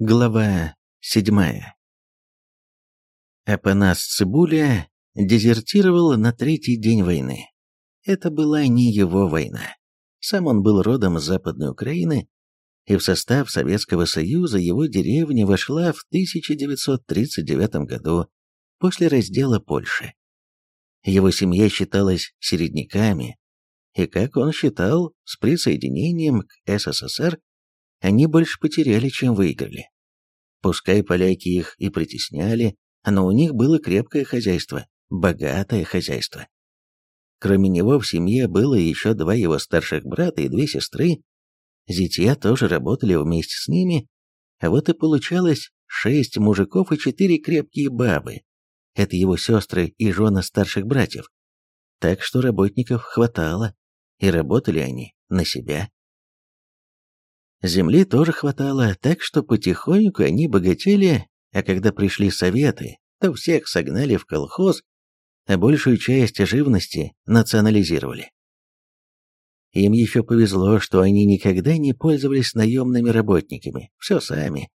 Глава седьмая. Апанас Цибуля дезертировал на третий день войны. Это была не его война. Сам он был родом с Западной Украины, и в состав Советского Союза его деревня вошла в 1939 году после раздела Польши. Его семья считалась середняками, и, как он считал, с присоединением к СССР они больше потеряли, чем выиграли. Пускай поляки их и притесняли, но у них было крепкое хозяйство, богатое хозяйство. Кроме него в семье было еще два его старших брата и две сестры. Зятья тоже работали вместе с ними, а вот и получалось шесть мужиков и четыре крепкие бабы. Это его сестры и жены старших братьев. Так что работников хватало, и работали они на себя. Земли тоже хватало, так что потихоньку они богатели, а когда пришли советы, то всех согнали в колхоз, а большую часть живности национализировали. Им еще повезло, что они никогда не пользовались наемными работниками, все сами.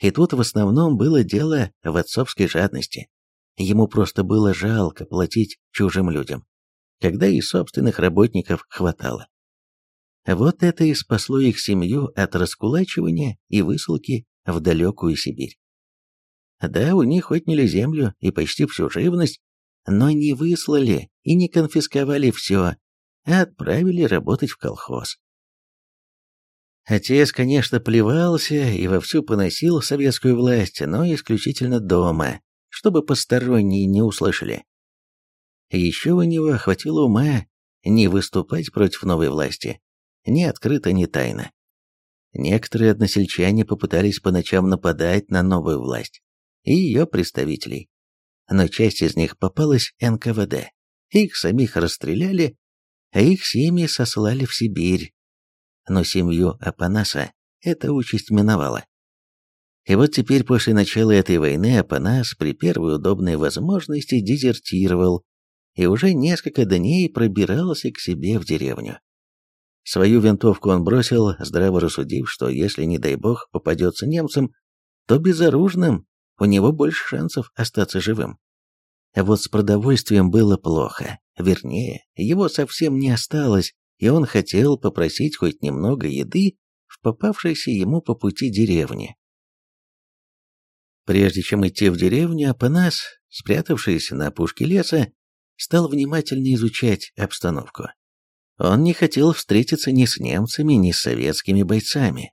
И тут в основном было дело в отцовской жадности. Ему просто было жалко платить чужим людям, когда и собственных работников хватало. Вот это и спасло их семью от раскулачивания и высылки в далекую Сибирь. Да, у них отняли землю и почти всю живность, но не выслали и не конфисковали все, а отправили работать в колхоз. Отец, конечно, плевался и вовсю поносил советскую власть, но исключительно дома, чтобы посторонние не услышали. Еще у него хватило ума не выступать против новой власти, ни открыто, ни тайно. Некоторые односельчане попытались по ночам нападать на новую власть и ее представителей, но часть из них попалась НКВД. Их самих расстреляли, а их семьи сослали в Сибирь. Но семью Апанаса эта участь миновала. И вот теперь после начала этой войны Апанас при первой удобной возможности дезертировал и уже несколько дней пробирался к себе в деревню. Свою винтовку он бросил, здраво рассудив, что если, не дай бог, попадется немцам, то безоружным у него больше шансов остаться живым. А вот с продовольствием было плохо. Вернее, его совсем не осталось, и он хотел попросить хоть немного еды в попавшейся ему по пути деревне. Прежде чем идти в деревню, Апанас, спрятавшись на опушке леса, стал внимательно изучать обстановку. Он не хотел встретиться ни с немцами, ни с советскими бойцами.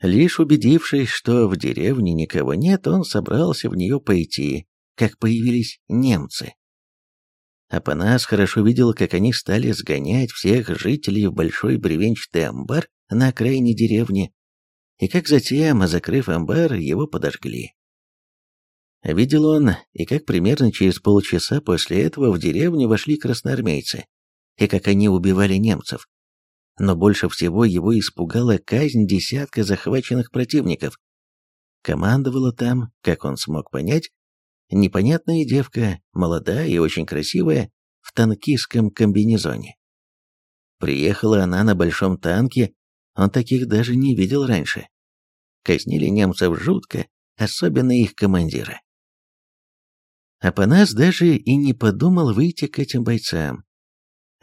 Лишь убедившись, что в деревне никого нет, он собрался в нее пойти, как появились немцы. Апанас хорошо видел, как они стали сгонять всех жителей в большой бревенчатый амбар на окраине деревни, и как затем, закрыв амбар, его подожгли. Видел он, и как примерно через полчаса после этого в деревню вошли красноармейцы и как они убивали немцев. Но больше всего его испугала казнь десятка захваченных противников. Командовала там, как он смог понять, непонятная девка, молодая и очень красивая, в танкистском комбинезоне. Приехала она на большом танке, он таких даже не видел раньше. Казнили немцев жутко, особенно их командира. Апанас даже и не подумал выйти к этим бойцам,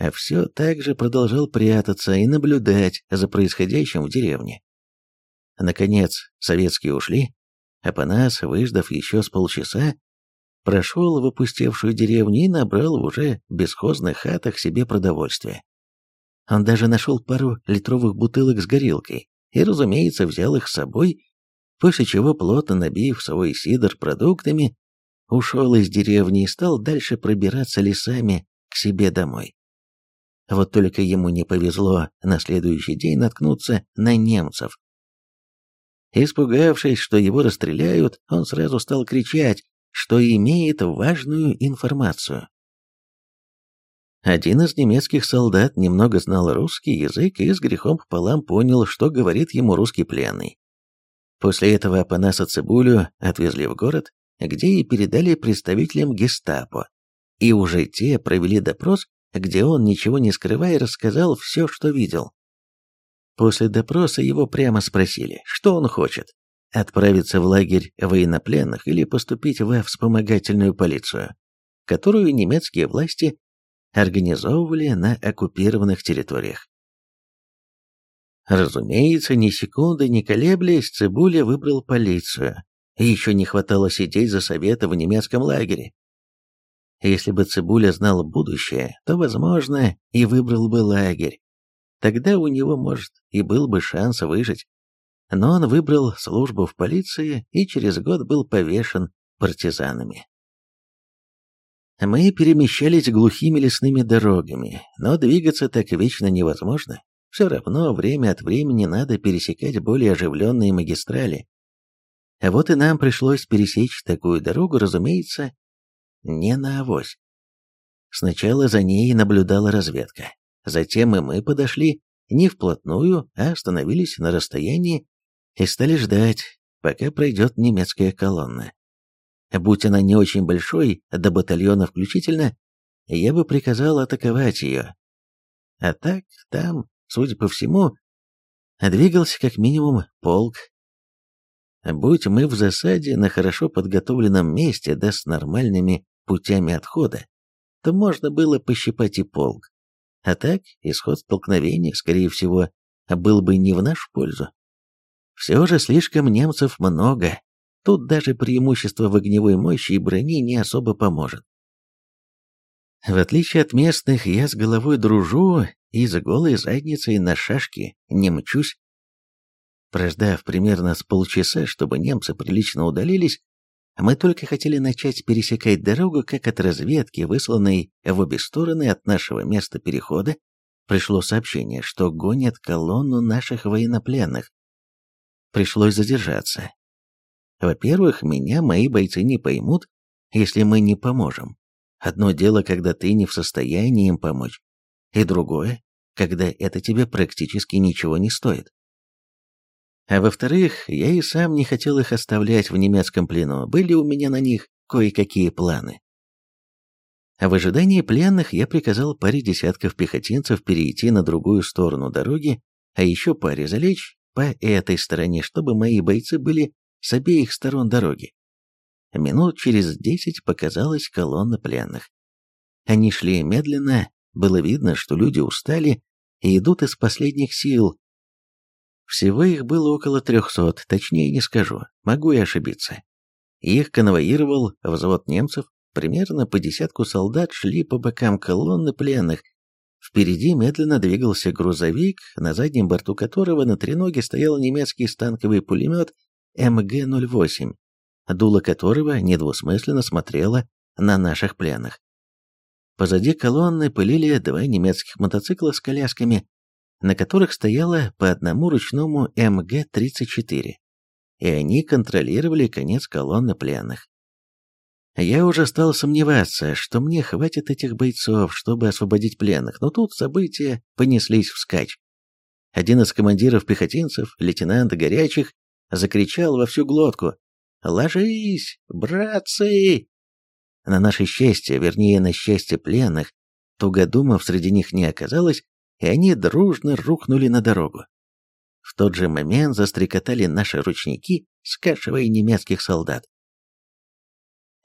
а все так же продолжал прятаться и наблюдать за происходящим в деревне. Наконец, советские ушли, а Панас, выждав еще с полчаса, прошел в опустевшую деревню и набрал в уже бесхозных хатах себе продовольствие. Он даже нашел пару литровых бутылок с горилкой и, разумеется, взял их с собой, после чего, плотно набив свой сидр продуктами, ушел из деревни и стал дальше пробираться лесами к себе домой. Вот только ему не повезло на следующий день наткнуться на немцев. Испугавшись, что его расстреляют, он сразу стал кричать, что имеет важную информацию. Один из немецких солдат немного знал русский язык и с грехом пополам понял, что говорит ему русский пленный. После этого Апанаса Цибулю отвезли в город, где и передали представителям гестапо, и уже те провели допрос где он, ничего не скрывая, рассказал все, что видел. После допроса его прямо спросили, что он хочет. отправиться в лагерь военнопленных или поступить во вспомогательную полицию, которую немецкие власти организовывали на оккупированных территориях. Разумеется, ни секунды не колеблясь, Цибуля выбрал полицию. Еще не хватало сидеть за совета в немецком лагере. Если бы Цибуля знал будущее, то, возможно, и выбрал бы лагерь. Тогда у него, может, и был бы шанс выжить. Но он выбрал службу в полиции и через год был повешен партизанами. Мы перемещались глухими лесными дорогами, но двигаться так вечно невозможно. Все равно время от времени надо пересекать более оживленные магистрали. Вот и нам пришлось пересечь такую дорогу, разумеется, не на авось. Сначала за ней наблюдала разведка. Затем и мы подошли не вплотную, а остановились на расстоянии и стали ждать, пока пройдет немецкая колонна. Будь она не очень большой, до батальона включительно, я бы приказал атаковать ее. А так, там, судя по всему, двигался как минимум полк. Будь мы в засаде на хорошо подготовленном месте, да с нормальными путями отхода, то можно было пощипать и полк. А так, исход столкновения, скорее всего, был бы не в нашу пользу. Все же слишком немцев много, тут даже преимущество в огневой мощи и брони не особо поможет. В отличие от местных, я с головой дружу и за голой задницей на шашке не мчусь. Прождав примерно с полчаса, чтобы немцы прилично удалились, мы только хотели начать пересекать дорогу, как от разведки, высланной в обе стороны от нашего места перехода, пришло сообщение, что гонят колонну наших военнопленных. Пришлось задержаться. Во-первых, меня мои бойцы не поймут, если мы не поможем. Одно дело, когда ты не в состоянии им помочь, и другое, когда это тебе практически ничего не стоит. А во-вторых, я и сам не хотел их оставлять в немецком плену, были у меня на них кое-какие планы. А в ожидании пленных я приказал паре десятков пехотинцев перейти на другую сторону дороги, а еще паре залечь по этой стороне, чтобы мои бойцы были с обеих сторон дороги. Минут через десять показалась колонна пленных. Они шли медленно, было видно, что люди устали и идут из последних сил. Всего их было около трехсот, точнее не скажу, могу и ошибиться. Их конвоировал взвод немцев, примерно по десятку солдат шли по бокам колонны пленных. Впереди медленно двигался грузовик, на заднем борту которого на треноге стоял немецкий станковый пулемет МГ-08, дуло которого недвусмысленно смотрело на наших пленных. Позади колонны пылили два немецких мотоцикла с колясками, на которых стояло по одному ручному МГ-34, и они контролировали конец колонны пленных. Я уже стал сомневаться, что мне хватит этих бойцов, чтобы освободить пленных, но тут события понеслись вскачь. Один из командиров пехотинцев, лейтенант Горячих, закричал во всю глотку «Ложись, братцы!» На наше счастье, вернее, на счастье пленных, тугодумов среди них не оказалось, и они дружно рухнули на дорогу. В тот же момент застрекотали наши ручники, скашивая немецких солдат.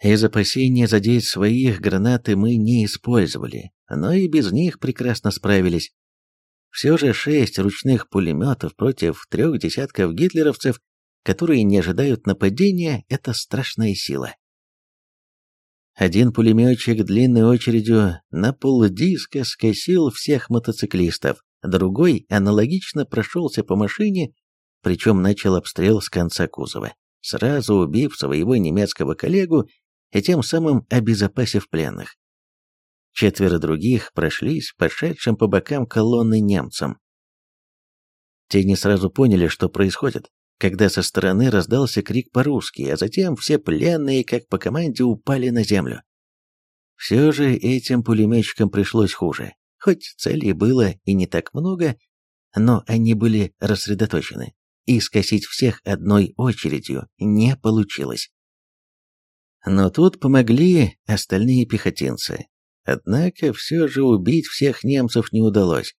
Из опасения задеть своих гранаты мы не использовали, но и без них прекрасно справились. Все же шесть ручных пулеметов против трех десятков гитлеровцев которые не ожидают нападения, это страшная сила. Один пулеметчик длинной очередью на полдиска скосил всех мотоциклистов, другой аналогично прошелся по машине, причем начал обстрел с конца кузова, сразу убив своего немецкого коллегу и тем самым обезопасив пленных. Четверо других прошлись пошедшим по бокам колонны немцам. Те не сразу поняли, что происходит, когда со стороны раздался крик по-русски, а затем все пленные, как по команде, упали на землю. Все же этим пулеметчикам пришлось хуже. Хоть целей было и не так много, но они были рассредоточены, и скосить всех одной очередью не получилось. Но тут помогли остальные пехотинцы. Однако все же убить всех немцев не удалось.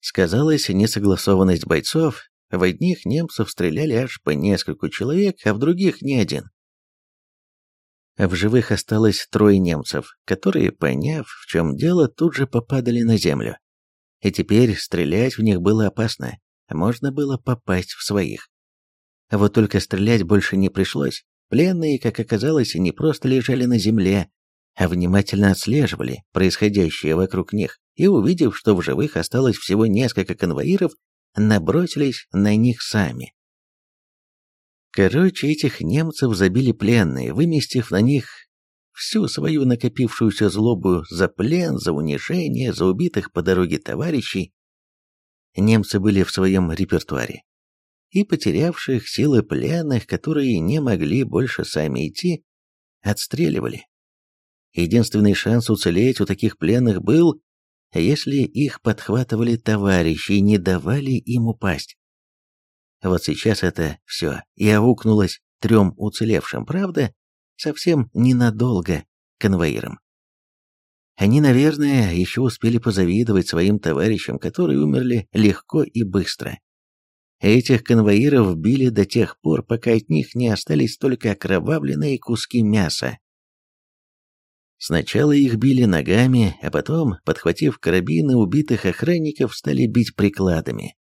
Сказалась несогласованность бойцов, в одних немцев стреляли аж по нескольку человек, а в других ни один. В живых осталось трое немцев, которые, поняв, в чем дело, тут же попадали на землю. И теперь стрелять в них было опасно, можно было попасть в своих. Вот только стрелять больше не пришлось. Пленные, как оказалось, не просто лежали на земле, а внимательно отслеживали происходящее вокруг них, и, увидев, что в живых осталось всего несколько конвоиров, набросились на них сами. Короче, этих немцев забили пленные, выместив на них всю свою накопившуюся злобу за плен, за унижение, за убитых по дороге товарищей. Немцы были в своем репертуаре. И потерявших силы пленных, которые не могли больше сами идти, отстреливали. Единственный шанс уцелеть у таких пленных был, если их подхватывали товарищи и не давали им упасть. Вот сейчас это все и аукнулось трем уцелевшим, правда, совсем ненадолго конвоирам. Они, наверное, еще успели позавидовать своим товарищам, которые умерли легко и быстро. Этих конвоиров били до тех пор, пока от них не остались только окровавленные куски мяса. Сначала их били ногами, а потом, подхватив карабины убитых охранников, стали бить прикладами.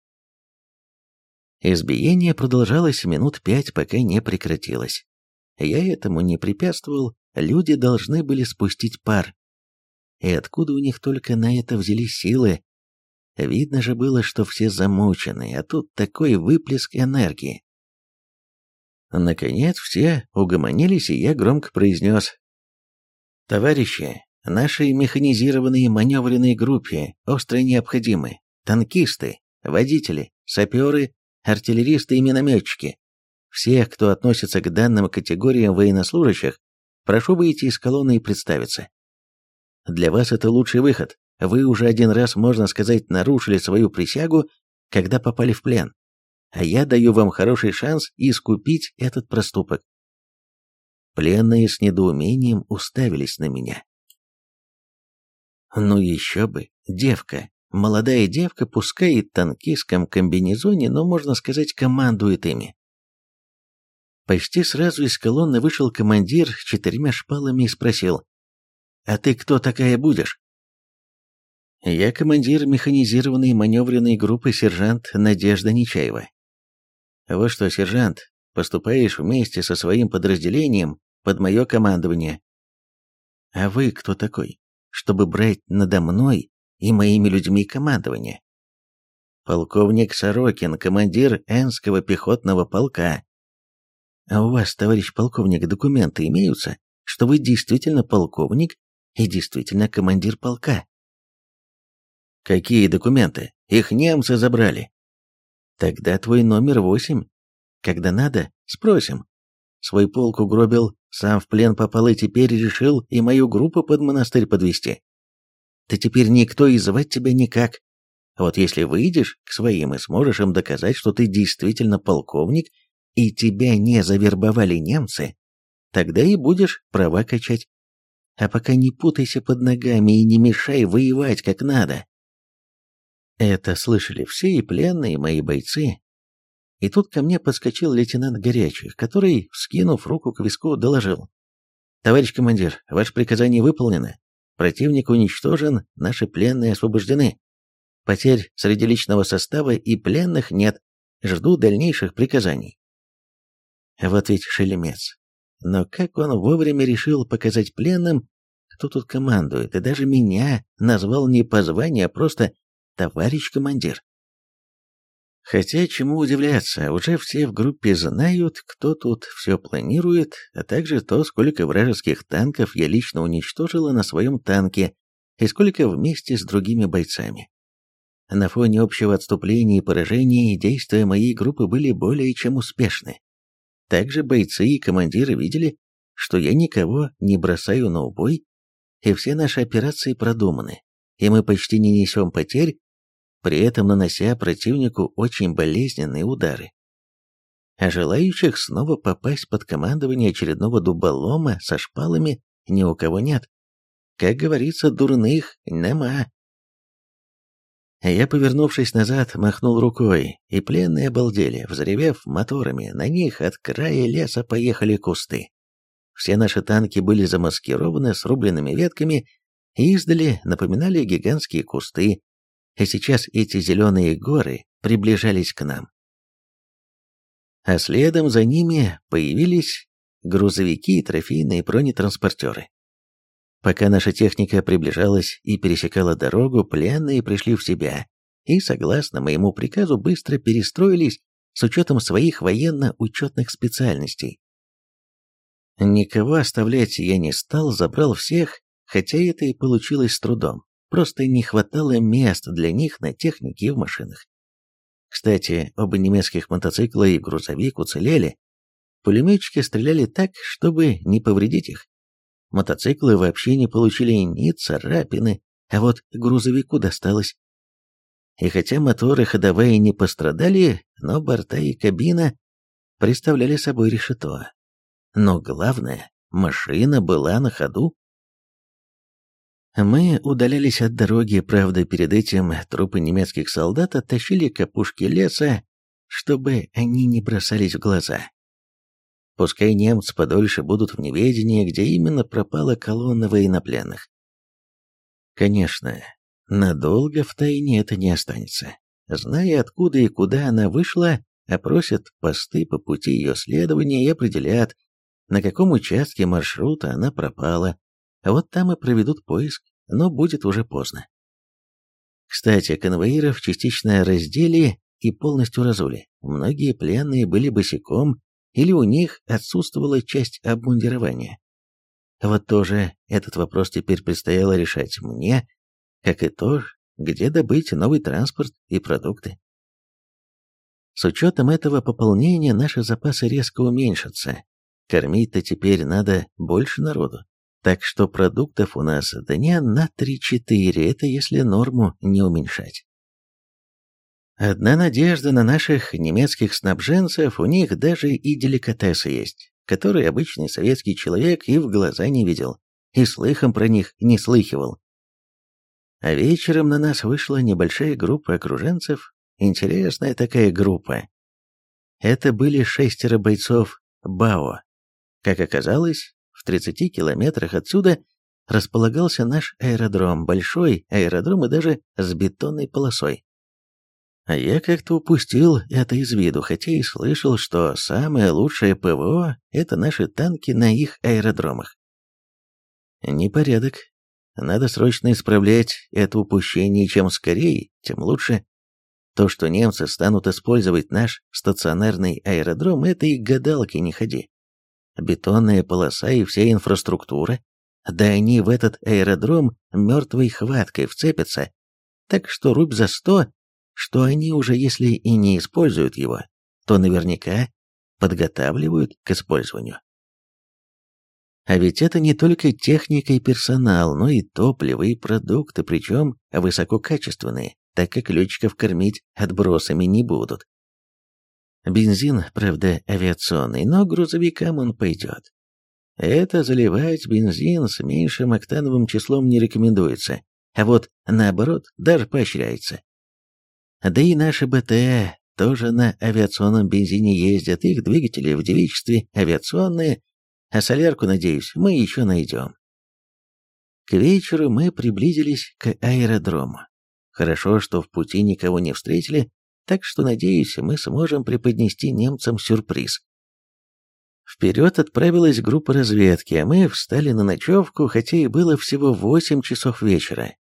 Избиение продолжалось минут пять, пока не прекратилось. Я этому не препятствовал, люди должны были спустить пар. И откуда у них только на это взялись силы? Видно же было, что все замучены, а тут такой выплеск энергии. Наконец все угомонились, и я громко произнес. «Товарищи, нашей механизированной маневренной группе остро необходимы танкисты, водители, саперы артиллеристы и минометчики. Всех, кто относится к данным категориям военнослужащих, прошу выйти из колонны и представиться. Для вас это лучший выход. Вы уже один раз, можно сказать, нарушили свою присягу, когда попали в плен. А я даю вам хороший шанс искупить этот проступок. Пленные с недоумением уставились на меня. Ну еще бы, девка, Молодая девка, пускай и в танкистском комбинезоне, но, можно сказать, командует ими. Почти сразу из колонны вышел командир с четырьмя шпалами и спросил, «А ты кто такая будешь?» «Я командир механизированной маневренной группы сержант Надежда Нечаева». «Вот что, сержант, поступаешь вместе со своим подразделением под мое командование». «А вы кто такой, чтобы брать надо мной и моими людьми командования. Полковник Сорокин, командир Энского пехотного полка. А у вас, товарищ полковник, документы имеются, что вы действительно полковник и действительно командир полка? Какие документы? Их немцы забрали. Тогда твой номер восемь. Когда надо, спросим. Свой полк угробил, сам в плен попал и теперь решил и мою группу под монастырь подвести. Ты теперь никто и звать тебя никак. Вот если выйдешь к своим и сможешь им доказать, что ты действительно полковник, и тебя не завербовали немцы, тогда и будешь права качать. А пока не путайся под ногами и не мешай воевать как надо. Это слышали все и пленные, и мои бойцы. И тут ко мне подскочил лейтенант Горячих, который, вскинув руку к виску, доложил. «Товарищ командир, ваше приказание выполнено. Противник уничтожен, наши пленные освобождены. Потерь среди личного состава и пленных нет. Жду дальнейших приказаний. Вот ведь шелемец. Но как он вовремя решил показать пленным, кто тут командует, и даже меня назвал не по званию, а просто «товарищ командир». Хотя чему удивляться, уже все в группе знают, кто тут все планирует, а также то, сколько вражеских танков я лично уничтожила на своем танке и сколько вместе с другими бойцами. На фоне общего отступления и поражения действия моей группы были более чем успешны. Также бойцы и командиры видели, что я никого не бросаю на убой, и все наши операции продуманы, и мы почти не несем потерь, при этом нанося противнику очень болезненные удары. А желающих снова попасть под командование очередного дуболома со шпалами ни у кого нет. Как говорится, дурных нема. Я, повернувшись назад, махнул рукой, и пленные обалдели, взревев моторами, на них от края леса поехали кусты. Все наши танки были замаскированы срубленными ветками и издали напоминали гигантские кусты, и сейчас эти зеленые горы приближались к нам. А следом за ними появились грузовики трофейные бронетранспортеры. Пока наша техника приближалась и пересекала дорогу, пленные пришли в себя и, согласно моему приказу, быстро перестроились с учетом своих военно-учетных специальностей. Никого оставлять я не стал, забрал всех, хотя это и получилось с трудом. Просто не хватало мест для них на технике и в машинах. Кстати, оба немецких мотоцикла и грузовик уцелели. Пулеметчики стреляли так, чтобы не повредить их. Мотоциклы вообще не получили ни царапины, а вот грузовику досталось. И хотя моторы ходовые не пострадали, но борта и кабина представляли собой решето. Но главное, машина была на ходу. Мы удалялись от дороги, правда, перед этим трупы немецких солдат оттащили к опушке леса, чтобы они не бросались в глаза. Пускай немцы подольше будут в неведении, где именно пропала колонна военнопленных. Конечно, надолго в тайне это не останется. Зная, откуда и куда она вышла, опросят посты по пути ее следования и определят, на каком участке маршрута она пропала. Вот там и проведут поиск, но будет уже поздно. Кстати, конвоиров частично раздели и полностью разули. Многие пленные были босиком или у них отсутствовала часть обмундирования. Вот тоже этот вопрос теперь предстояло решать мне, как и то, где добыть новый транспорт и продукты. С учетом этого пополнения наши запасы резко уменьшатся. Кормить-то теперь надо больше народу. Так что продуктов у нас дня на 3-4, это если норму не уменьшать. Одна надежда на наших немецких снабженцев, у них даже и деликатесы есть, которые обычный советский человек и в глаза не видел, и слыхом про них не слыхивал. А вечером на нас вышла небольшая группа окруженцев, интересная такая группа. Это были шестеро бойцов БАО. Как оказалось, в 30 километрах отсюда располагался наш аэродром, большой аэродром и даже с бетонной полосой. А я как-то упустил это из виду, хотя и слышал, что самое лучшее ПВО – это наши танки на их аэродромах. Непорядок. Надо срочно исправлять это упущение, чем скорее, тем лучше. То, что немцы станут использовать наш стационарный аэродром, это и гадалки не ходи. Бетонная полоса и вся инфраструктура, да они в этот аэродром мертвой хваткой вцепятся, так что рубь за сто что они уже если и не используют его, то наверняка подготавливают к использованию. А ведь это не только техника и персонал, но и топливо и продукты, причем высококачественные, так как летчиков кормить отбросами не будут. Бензин, правда, авиационный, но грузовикам он пойдет. Это заливать бензин с меньшим октановым числом не рекомендуется, а вот наоборот даже поощряется. Да и наши БТ тоже на авиационном бензине ездят, их двигатели в девичестве авиационные, а солярку, надеюсь, мы еще найдем. К вечеру мы приблизились к аэродрому. Хорошо, что в пути никого не встретили, так что, надеюсь, мы сможем преподнести немцам сюрприз. Вперед отправилась группа разведки, а мы встали на ночевку, хотя и было всего восемь часов вечера.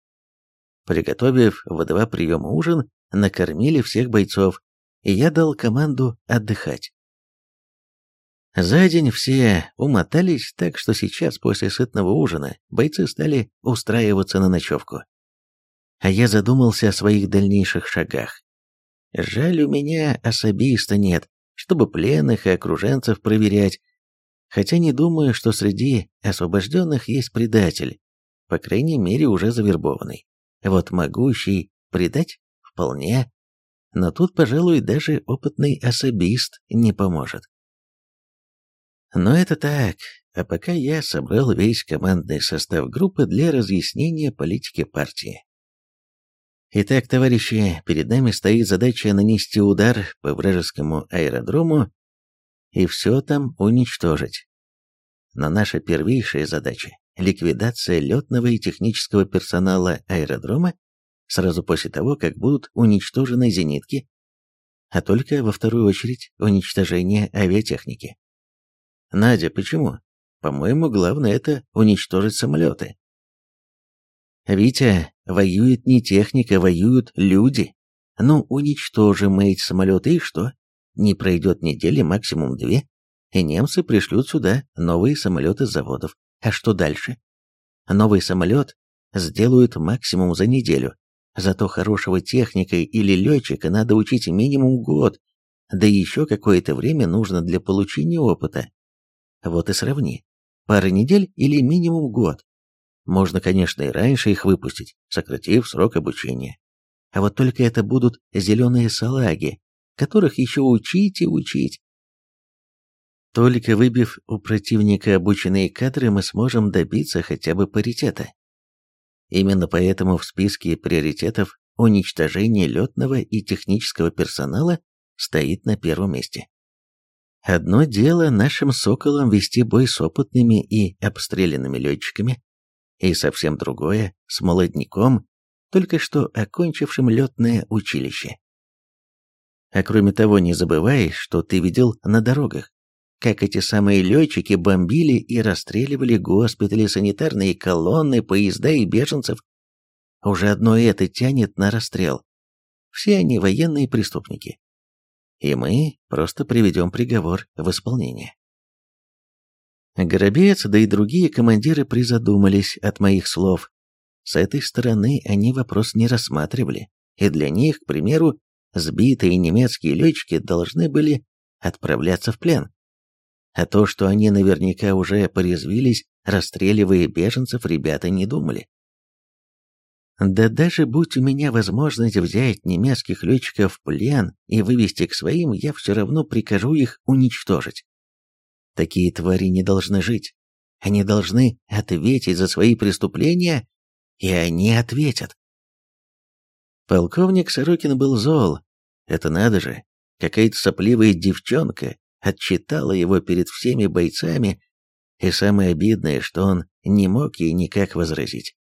Приготовив в два приема ужин, накормили всех бойцов, и я дал команду отдыхать. За день все умотались, так что сейчас, после сытного ужина, бойцы стали устраиваться на ночевку. А я задумался о своих дальнейших шагах. Жаль, у меня особиста нет, чтобы пленных и окруженцев проверять, хотя не думаю, что среди освобожденных есть предатель, по крайней мере уже завербованный. Вот могущий предать вполне, но тут, пожалуй, даже опытный особист не поможет. Но это так, а пока я собрал весь командный состав группы для разъяснения политики партии. Итак, товарищи, перед нами стоит задача нанести удар по вражескому аэродрому и все там уничтожить. Но наша первейшая задача – ликвидация летного и технического персонала аэродрома сразу после того, как будут уничтожены зенитки, а только во вторую очередь уничтожение авиатехники. Надя, почему? По-моему, главное это уничтожить самолеты. Витя, воюет не техника, воюют люди. Ну, уничтожим эти самолеты и что? Не пройдет недели, максимум две, и немцы пришлют сюда новые самолеты с заводов. А что дальше? Новый самолет сделают максимум за неделю, Зато хорошего техника или летчика надо учить минимум год, да еще какое-то время нужно для получения опыта. Вот и сравни. Пара недель или минимум год. Можно, конечно, и раньше их выпустить, сократив срок обучения. А вот только это будут зеленые салаги, которых еще учить и учить. Только выбив у противника обученные кадры, мы сможем добиться хотя бы паритета. Именно поэтому в списке приоритетов уничтожение летного и технического персонала стоит на первом месте. Одно дело нашим «Соколам» вести бой с опытными и обстрелянными летчиками, и совсем другое – с молодняком, только что окончившим летное училище. А кроме того, не забывай, что ты видел на дорогах как эти самые летчики бомбили и расстреливали госпитали, санитарные колонны, поезда и беженцев. Уже одно это тянет на расстрел. Все они военные преступники. И мы просто приведем приговор в исполнение. Горобец, да и другие командиры призадумались от моих слов. С этой стороны они вопрос не рассматривали, и для них, к примеру, сбитые немецкие летчики должны были отправляться в плен а то, что они наверняка уже порезвились, расстреливая беженцев, ребята не думали. Да даже будь у меня возможность взять немецких летчиков в плен и вывести к своим, я все равно прикажу их уничтожить. Такие твари не должны жить. Они должны ответить за свои преступления, и они ответят. Полковник Сорокин был зол. Это надо же, какая-то сопливая девчонка отчитала его перед всеми бойцами, и самое обидное, что он не мог ей никак возразить.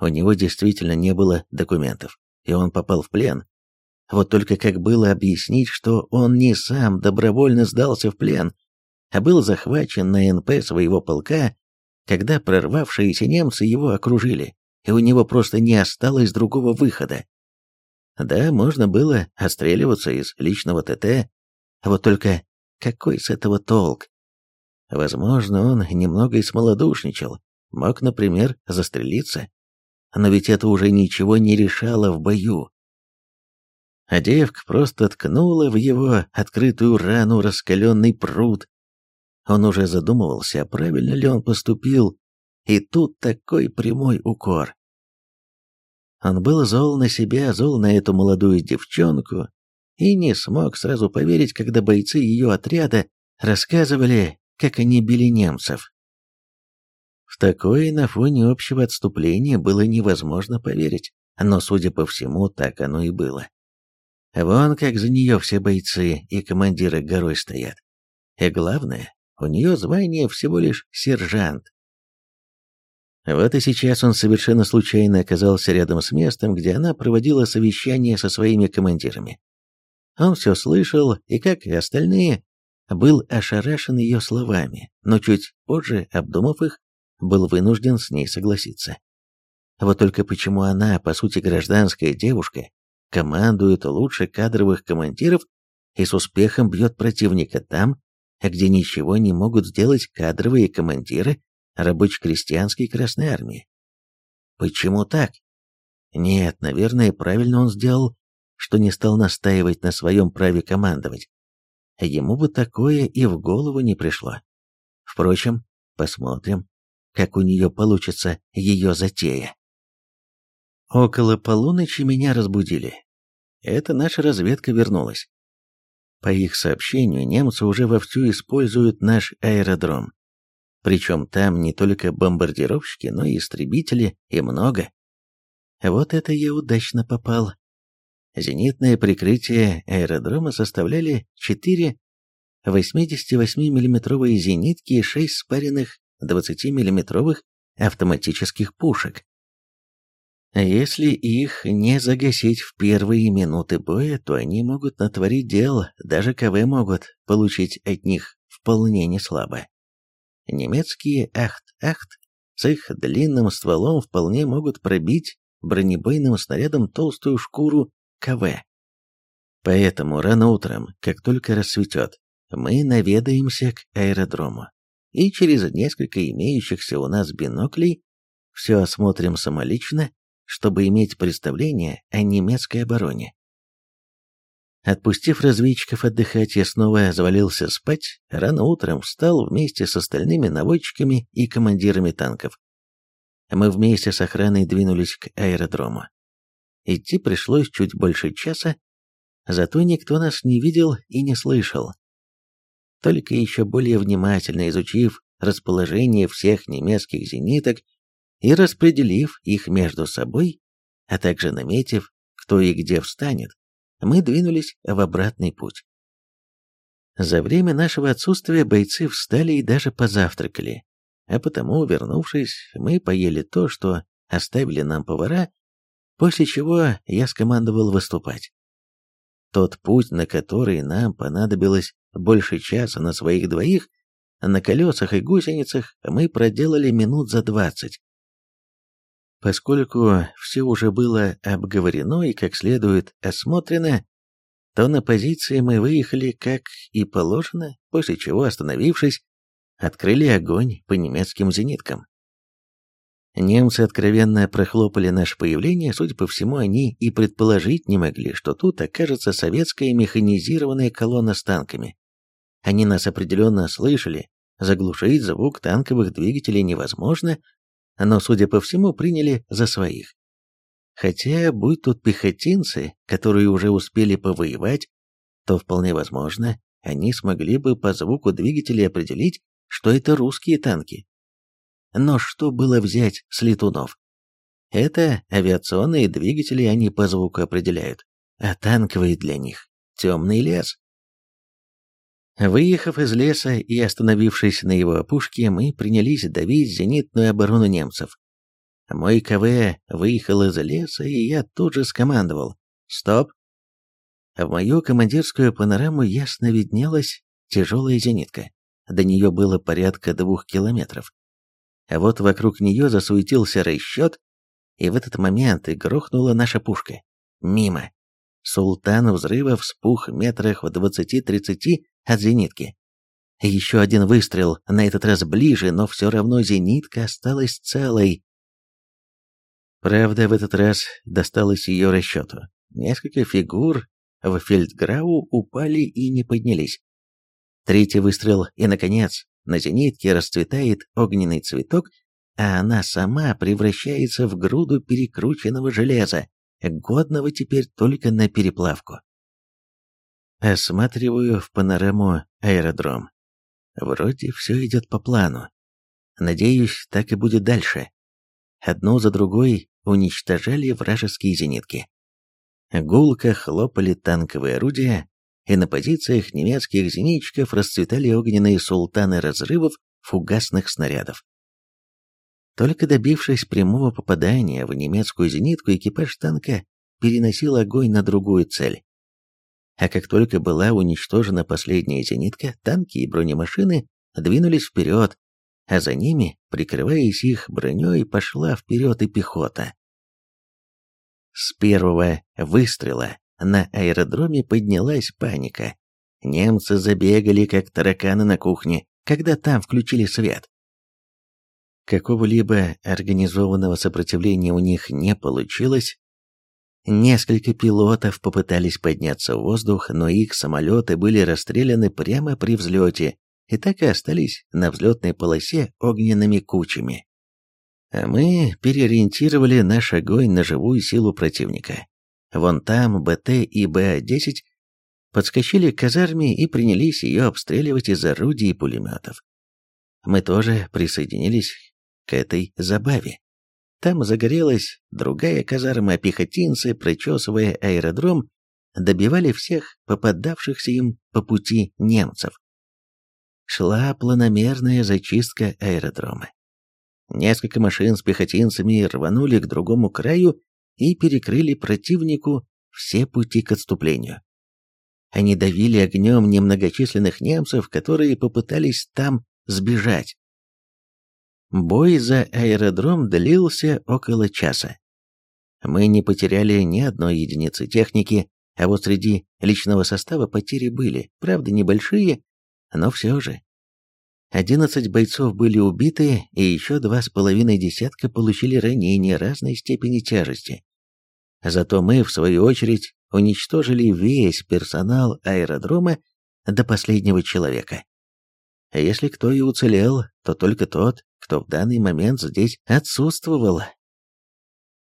У него действительно не было документов, и он попал в плен. Вот только как было объяснить, что он не сам добровольно сдался в плен, был захвачен на НП своего полка, когда прорвавшиеся немцы его окружили, и у него просто не осталось другого выхода. Да, можно было отстреливаться из личного ТТ, вот только какой с этого толк? Возможно, он немного и смолодушничал, мог, например, застрелиться. Но ведь это уже ничего не решало в бою. А девка просто ткнула в его открытую рану раскаленный пруд. Он уже задумывался, правильно ли он поступил, и тут такой прямой укор. Он был зол на себя, зол на эту молодую девчонку, и не смог сразу поверить, когда бойцы ее отряда рассказывали, как они били немцев. В такое на фоне общего отступления было невозможно поверить, но, судя по всему, так оно и было. Вон как за нее все бойцы и командиры горой стоят. И главное, у нее звание всего лишь сержант. Вот и сейчас он совершенно случайно оказался рядом с местом, где она проводила совещание со своими командирами. Он все слышал и, как и остальные, был ошарашен ее словами, но чуть позже, обдумав их, был вынужден с ней согласиться. Вот только почему она, по сути гражданская девушка, командует лучше кадровых командиров и с успехом бьет противника там, где ничего не могут сделать кадровые командиры рабоче-крестьянской Красной Армии. Почему так? Нет, наверное, правильно он сделал, что не стал настаивать на своем праве командовать. Ему бы такое и в голову не пришло. Впрочем, посмотрим, как у нее получится ее затея. Около полуночи меня разбудили. Это наша разведка вернулась. По их сообщению, немцы уже вовсю используют наш аэродром. Причем там не только бомбардировщики, но и истребители, и много. Вот это я удачно попал. Зенитное прикрытие аэродрома составляли 4 88 миллиметровые зенитки и 6 спаренных 20 миллиметровых автоматических пушек. Если их не загасить в первые минуты боя, то они могут натворить дел, даже КВ могут получить от них вполне неслабо. Немецкие «Ахт-Ахт» с их длинным стволом вполне могут пробить бронебойным снарядом толстую шкуру КВ. Поэтому рано утром, как только рассветет, мы наведаемся к аэродрому и через несколько имеющихся у нас биноклей все осмотрим самолично, чтобы иметь представление о немецкой обороне. Отпустив разведчиков отдыхать, я снова завалился спать, рано утром встал вместе с остальными наводчиками и командирами танков. Мы вместе с охраной двинулись к аэродрому. Идти пришлось чуть больше часа, зато никто нас не видел и не слышал. Только еще более внимательно изучив расположение всех немецких зениток и распределив их между собой, а также наметив, кто и где встанет, мы двинулись в обратный путь. За время нашего отсутствия бойцы встали и даже позавтракали, а потому, вернувшись, мы поели то, что оставили нам повара, после чего я скомандовал выступать. Тот путь, на который нам понадобилось больше часа на своих двоих, на колесах и гусеницах мы проделали минут за двадцать. Поскольку все уже было обговорено и как следует осмотрено, то на позиции мы выехали как и положено, после чего, остановившись, открыли огонь по немецким зениткам. Немцы откровенно прохлопали наше появление, судя по всему, они и предположить не могли, что тут окажется советская механизированная колонна с танками. Они нас определенно слышали, заглушить звук танковых двигателей невозможно, но, судя по всему, приняли за своих. Хотя, будь тут пехотинцы, которые уже успели повоевать, то вполне возможно, они смогли бы по звуку двигателей определить, что это русские танки. Но что было взять с летунов? Это авиационные двигатели они по звуку определяют, а танковые для них — темный лес. Выехав из леса и остановившись на его опушке, мы принялись давить зенитную оборону немцев. Мой КВ выехал из леса, и я тут же скомандовал «Стоп!». В мою командирскую панораму ясно виднелась тяжелая зенитка. До нее было порядка двух километров. А вот вокруг нее засуетился расчет, и в этот момент и грохнула наша пушка. Мимо. Султан взрыва вспух метрах в двадцати-тридцати от зенитки. Еще один выстрел, на этот раз ближе, но все равно зенитка осталась целой. Правда, в этот раз досталось ее расчету. Несколько фигур в фельдграу упали и не поднялись. Третий выстрел, и, наконец, на зенитке расцветает огненный цветок, а она сама превращается в груду перекрученного железа, годного теперь только на переплавку. Осматриваю в панораму аэродром. Вроде все идет по плану. Надеюсь, так и будет дальше. Одну за другой уничтожали вражеские зенитки. Гулко хлопали танковые орудия, и на позициях немецких зенитчиков расцветали огненные султаны разрывов фугасных снарядов. Только добившись прямого попадания в немецкую зенитку, экипаж танка переносил огонь на другую цель. А как только была уничтожена последняя зенитка, танки и бронемашины двинулись вперед, а за ними, прикрываясь их броней, пошла вперед и пехота. С первого выстрела на аэродроме поднялась паника. Немцы забегали, как тараканы на кухне, когда там включили свет. Какого-либо организованного сопротивления у них не получилось, Несколько пилотов попытались подняться в воздух, но их самолеты были расстреляны прямо при взлете и так и остались на взлетной полосе огненными кучами. А мы переориентировали наш огонь на живую силу противника. Вон там БТ и БА-10 подскочили к казарме и принялись ее обстреливать из орудий и пулеметов. Мы тоже присоединились к этой забаве. Там загорелась другая казарма, пехотинцы, прочесывая аэродром, добивали всех попадавшихся им по пути немцев. Шла планомерная зачистка аэродрома. Несколько машин с пехотинцами рванули к другому краю и перекрыли противнику все пути к отступлению. Они давили огнем немногочисленных немцев, которые попытались там сбежать. Бой за аэродром длился около часа. Мы не потеряли ни одной единицы техники, а вот среди личного состава потери были, правда небольшие, но все же. Одиннадцать бойцов были убиты, и еще два с половиной десятка получили ранения разной степени тяжести. Зато мы, в свою очередь, уничтожили весь персонал аэродрома до последнего человека. А если кто и уцелел, то только тот, кто в данный момент здесь отсутствовал.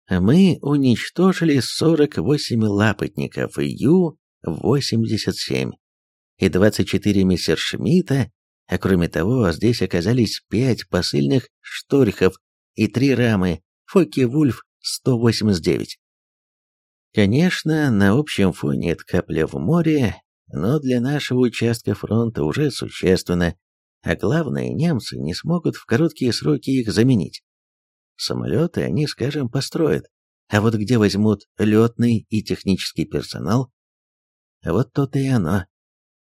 Мы уничтожили 48 лапотников Ю-87 и 24 мессершмитта, а кроме того, здесь оказались 5 посыльных шторхов и 3 рамы Фокке-Вульф-189. Конечно, на общем фоне это капля в море, но для нашего участка фронта уже существенно, а главное, немцы не смогут в короткие сроки их заменить. Самолеты они, скажем, построят, а вот где возьмут летный и технический персонал, вот то-то и оно.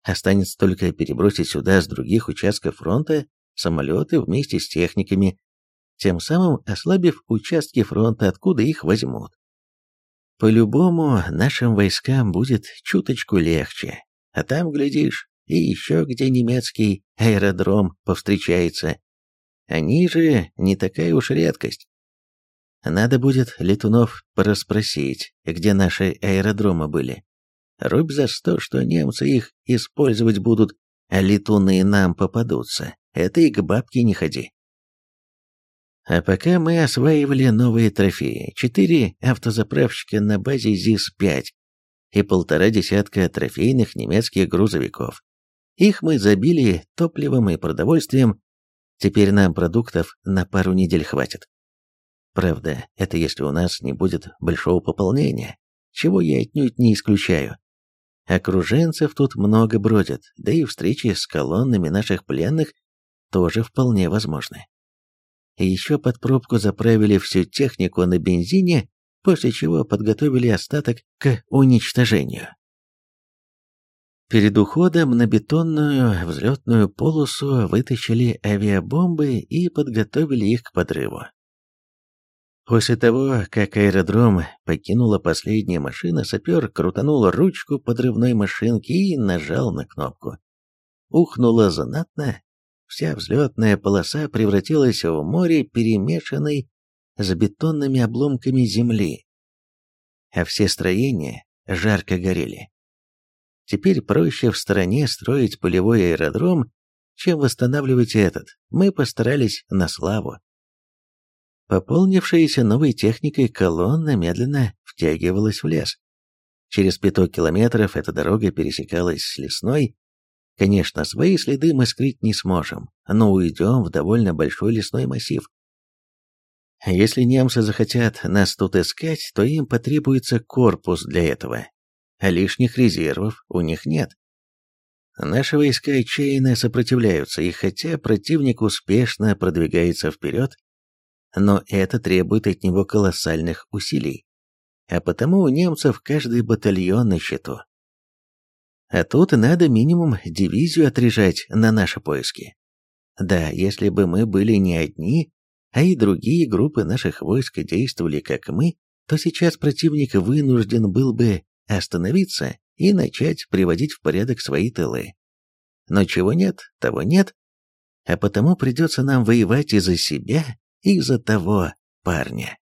Останется только перебросить сюда с других участков фронта самолеты вместе с техниками, тем самым ослабив участки фронта, откуда их возьмут. По-любому нашим войскам будет чуточку легче, а там, глядишь, и еще где немецкий аэродром повстречается. Они же не такая уж редкость. Надо будет летунов порасспросить, где наши аэродромы были. Рубь за сто, что немцы их использовать будут, а летуны нам попадутся. Это и к бабке не ходи. А пока мы осваивали новые трофеи, четыре автозаправщика на базе ЗИС-5 и полтора десятка трофейных немецких грузовиков. Их мы забили топливом и продовольствием, теперь нам продуктов на пару недель хватит. Правда, это если у нас не будет большого пополнения, чего я отнюдь не исключаю. Окруженцев тут много бродят, да и встречи с колоннами наших пленных тоже вполне возможны еще под пробку заправили всю технику на бензине, после чего подготовили остаток к уничтожению. Перед уходом на бетонную взлетную полосу вытащили авиабомбы и подготовили их к подрыву. После того, как аэродром покинула последняя машина, сапер крутанул ручку подрывной машинки и нажал на кнопку. Ухнуло знатно, Вся взлетная полоса превратилась в море, перемешанной с бетонными обломками земли, а все строения жарко горели. Теперь проще в стороне строить полевой аэродром, чем восстанавливать этот. Мы постарались на славу. Пополнившаяся новой техникой колонна медленно втягивалась в лес. Через пяток километров эта дорога пересекалась с лесной, Конечно, свои следы мы скрыть не сможем, но уйдем в довольно большой лесной массив. Если немцы захотят нас тут искать, то им потребуется корпус для этого, лишних резервов у них нет. Наши войска отчаянно сопротивляются, и хотя противник успешно продвигается вперед, но это требует от него колоссальных усилий. А потому у немцев каждый батальон на счету. А тут надо минимум дивизию отряжать на наши поиски. Да, если бы мы были не одни, а и другие группы наших войск действовали как мы, то сейчас противник вынужден был бы остановиться и начать приводить в порядок свои тылы. Но чего нет, того нет, а потому придется нам воевать и за себя, и за того парня.